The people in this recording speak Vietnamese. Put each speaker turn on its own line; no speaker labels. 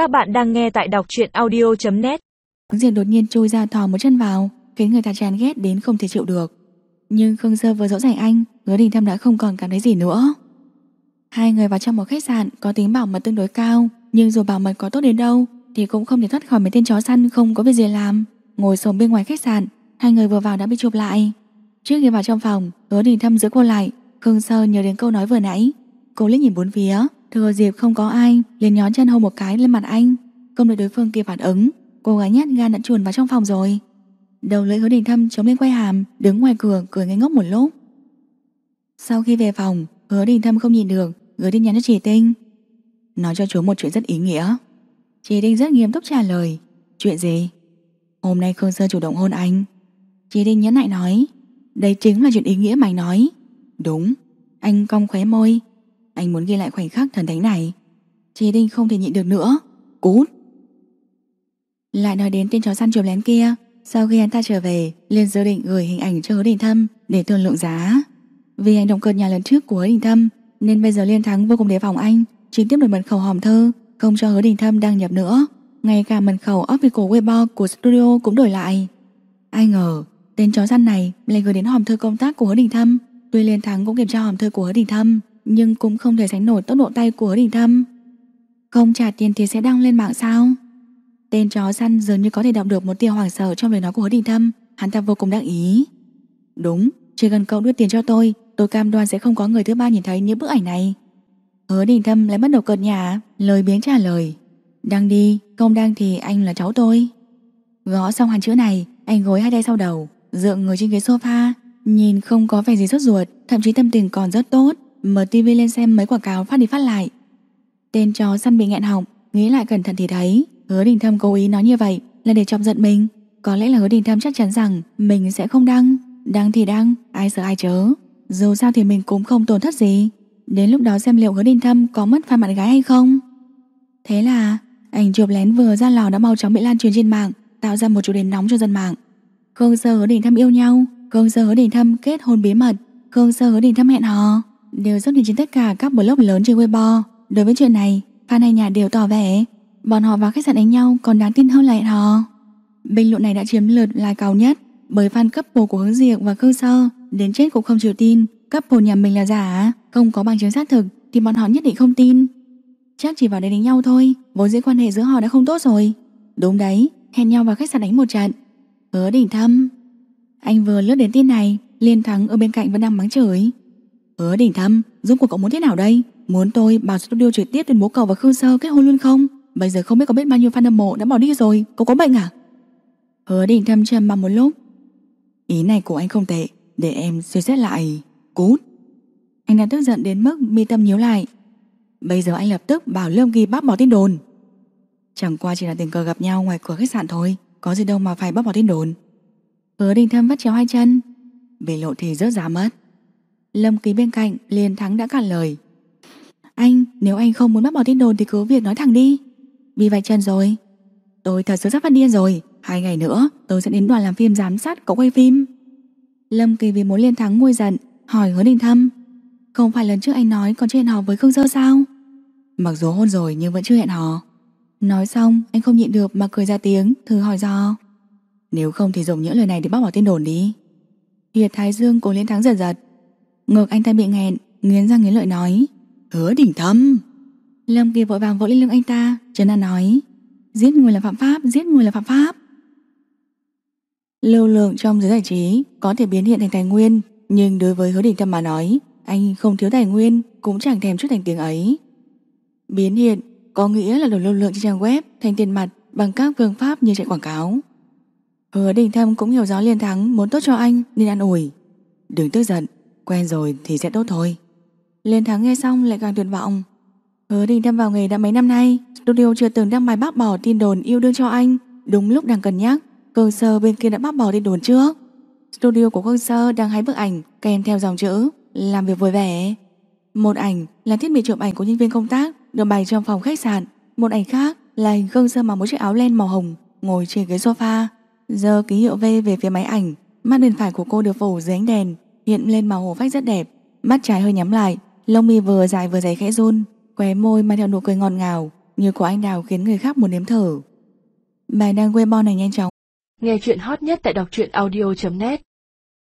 Các bạn đang nghe tại đọc truyện audio.net
Diệp đột nhiên chui ra thò một chân vào, Khiến người ta chán ghét đến không thể chịu được. Nhưng Khương Sơ vừa dỗ dành anh Hứa đình thâm đã không còn cảm thấy gì nữa. Hai người vào trong một khách sạn Có tính bảo mật tương đối cao, Nhưng dù bảo mật có tốt đến đâu, Thì cũng không thể thoát khỏi mấy tên chó săn không có việc gì làm. Ngồi sống bên ngoài khách sạn, Hai người vừa vào đã bị chụp lại. Trước khi vào trong phòng Hứa đình thâm giữ cô lại, Khương Sơ nhớ đến câu nói vừa nãy. Cô liếc nhìn bốn phía. Thừa dịp không có ai. Liền nhón chân hôn một cái lên mặt anh. Không đợi đối phương kịp phản ứng. Cô gái nhát gan đã chuồn vào trong phòng rồi. Đầu lưỡi hứa đình thâm chống lên quay hàm, Đứng ngoài cửa, cười ngây ngốc một lúc. Sau khi về phòng, Hứa đình thâm không nhìn được, Gửi tin nhắn cho chị Tinh. Nói cho chú một chuyện rất ý nghĩa. Chị Tinh rất nghiêm túc trả lời. Chuyện gì? Hôm nay Khương Sơ chủ động hôn anh. Chị Tinh nhấn lại nói. Đây chính là chuyện ý nghĩa mày nói. Đúng. Anh cong khóe môi. Anh muốn ghi lại khoảnh khắc thần thánh này. Chí Đinh không thể nhịn được nữa. Cút. Lại nói đến tên chó săn chuồng lén kia, Sau khi anh ta trở về, liền dự định gửi hình ảnh cho hứa đình thâm Để thương lượng giá. Vì hành động cợt nhà lần trước của hứa đình thâm, Nên bây giờ Liên Thắng vô cùng đề phòng anh, Trực tiếp đổi mật khẩu hòm thư, Không cho hứa đình thâm đăng nhập nữa. Ngay cả mật khẩu official Weibo của studio cũng đổi lại. Ai ngờ, Tên chó săn này lại gửi đến hòm thư công tác của hứa đình thâm. Tuy Liên Thắng cũng kiểm tra hòm thư của hứa đình thâm nhưng cũng không thể sánh nổi tốc độ tay của hứa đình thâm. Không trả tiền thì sẽ đăng lên mạng sao? Tên chó săn dường như có thể đọc được một tia hoảng sợ trong lời nói của hứa đình thâm. Hắn ta vô cùng đắc ý. Đúng, chỉ cần cậu đưa tiền cho tôi Tôi cam đoan sẽ không có người thứ ba nhìn thấy những bức ảnh này. Hứa đình thâm lại bắt đầu cợt nhả Lời biếng trả lời. Đăng đi, không đăng thì anh là cháu tôi. Gõ xong hàng chữ này Anh gối hai tay sau đầu Dựa người trên ghế sofa Nhìn không có vẻ gì sốt ruột Thậm chí tâm tình còn rất tốt. Mở tivi lên xem mấy quảng cáo phát đi phát lại. Tên chó săn bị nghẹn họng Nghĩ lại cẩn thận thì thấy Hứa đình thâm cố ý nói như vậy là để chọc giận mình. Có lẽ là hứa đình thâm chắc chắn rằng Mình sẽ không đăng. Đăng thì đăng, ai sợ ai chớ. Dù sao thì mình cũng không tổn thất gì. Đến lúc đó xem liệu hứa đình thâm có mất fan bạn gái hay không. Thế là Ảnh chụp lén vừa ra lò đã mau chóng bị lan truyền trên mạng Tạo ra một chủ đề nóng cho dân mạng. Khương Sơ hứa đình thâm yêu nhau. Khương Sơ hứa đình thâm kết hôn bí mật. Khương Sơ hứa đình thâm hẹn hò. Đều xuất hiện trên tất cả các blog lớn trên Weibo, Đối với chuyện này, Fan hay nhà đều tỏ vẻ, Bọn họ vào khách sạn đánh nhau còn đáng tin hơn là hẹn hò Bình luận này đã chiếm lượt like cao nhất Bởi fan couple của Hướng Diệc và Khương Sơ. Đến chết cũng không chịu tin Couple nhà mình là giả, Không có bằng chứng xác thực Thì bọn họ nhất định không tin. Chắc chỉ vào đây đánh nhau thôi, Vốn dĩ quan hệ giữa họ đã không tốt rồi. Đúng đấy, Hẹn nhau vào khách sạn đánh một trận. Hứa đỉnh thâm. Anh vừa lướt đến tin này Liên thắng ở bên cạnh vẫn đang mắng chửi. Hứa đỉnh thâm Giúp của cậu muốn thế nào đây? Muốn tôi bảo studio trực tiếp tuyên bố cậu và Khương Sơ kết hôn luôn không? Bây giờ không biết có biết bao nhiêu fan hâm mộ đã bỏ đi rồi, Cậu có bệnh à? Hứa đỉnh thâm trầm mặc một lúc. Ý này của anh không tệ, Để em suy xét lại. Cút. Anh đã tức giận đến mức mi tâm nhíu lại. Bây giờ anh lập tức bảo Lâm Kỳ bác bỏ tin đồn. Chẳng qua chỉ là tình cờ gặp nhau ngoài cửa khách sạn thôi, Có gì đâu mà phải bác bỏ tin đồn. Hứa đình thâm vắt chéo hai chân. Bị lộ thì rớt giá mất. Lâm Kỳ bên cạnh liền thắng đã cản lời. Anh, nếu anh không muốn bắt bỏ tin đồn Thì cứ việc nói thẳng đi. Bị vạch chân rồi. Tôi thật sự sắp phát điên rồi. Hai ngày nữa, tôi sẽ đến đoàn làm phim giám sát cậu quay phim. Lâm Kỳ vì muốn liên thắng nguôi giận, Hỏi hứa đình thâm, Không phải lần trước anh nói còn chưa hẹn hò với Khương dơ sao? Mặc dù hôn rồi nhưng vẫn chưa hẹn hò. Nói xong, anh không nhịn được mà cười ra tiếng, Thử hỏi do, Nếu không thì dùng những lời này để bác bỏ tin đồn đi. Hiệt Thái Dương cố Liên Thắng giật giật. Ngược anh ta bị nghẹn Nghiến răng nghiến lợi nói. Hứa đỉnh thâm. Lâm Kỳ vội vàng vỗ lên lưng anh ta Trấn An nói. Giết người là phạm pháp, giết người là phạm pháp. Lưu lượng trong giới giải trí Có thể biến hiện thành tài nguyên Nhưng đối với hứa đỉnh thâm mà nói Anh không thiếu tài nguyên Cũng chẳng thèm chút thành tiếng ấy. Biến hiện có nghĩa là đổi lưu lượng trên trang web thành tiền mặt bằng các phương pháp như chạy quảng cáo. Hứa đình thâm cũng hiểu rõ liên thắng muốn tốt cho anh nên ăn ủi. Đừng tức giận, quen rồi thì sẽ tốt thôi. Liên thắng nghe xong lại càng tuyệt vọng. Hứa đình thâm vào nghề đã mấy năm nay, studio chưa từng đăng bài bác bỏ tin đồn yêu đương cho anh. Đúng lúc đang cần nhắc, cơ sơ bên kia đã bác bỏ tin đồn trước. Studio của cơ sơ đang hái bức ảnh kèm theo dòng chữ làm việc vui vẻ. Một ảnh là thiết bị chụp ảnh của nhân viên công tác được bày trong phòng khách sạn. Một ảnh khác là hình Khương Sơ mặc một chiếc áo len màu hồng ngồi trên ghế sofa. Giờ ký hiệu V về phía máy ảnh. Mắt bên phải của cô được phủ dưới ánh đèn hiện lên màu hổ phách rất đẹp, mắt trái hơi nhắm lại, lông mi vừa dài vừa dày khẽ run, khóe môi mang theo nụ cười ngọt ngào như của anh đào khiến người khác muốn nếm thử. Bài đăng Weibo này nhanh chóng.
Nghe chuyện hot nhất tại đọc truyện audio.net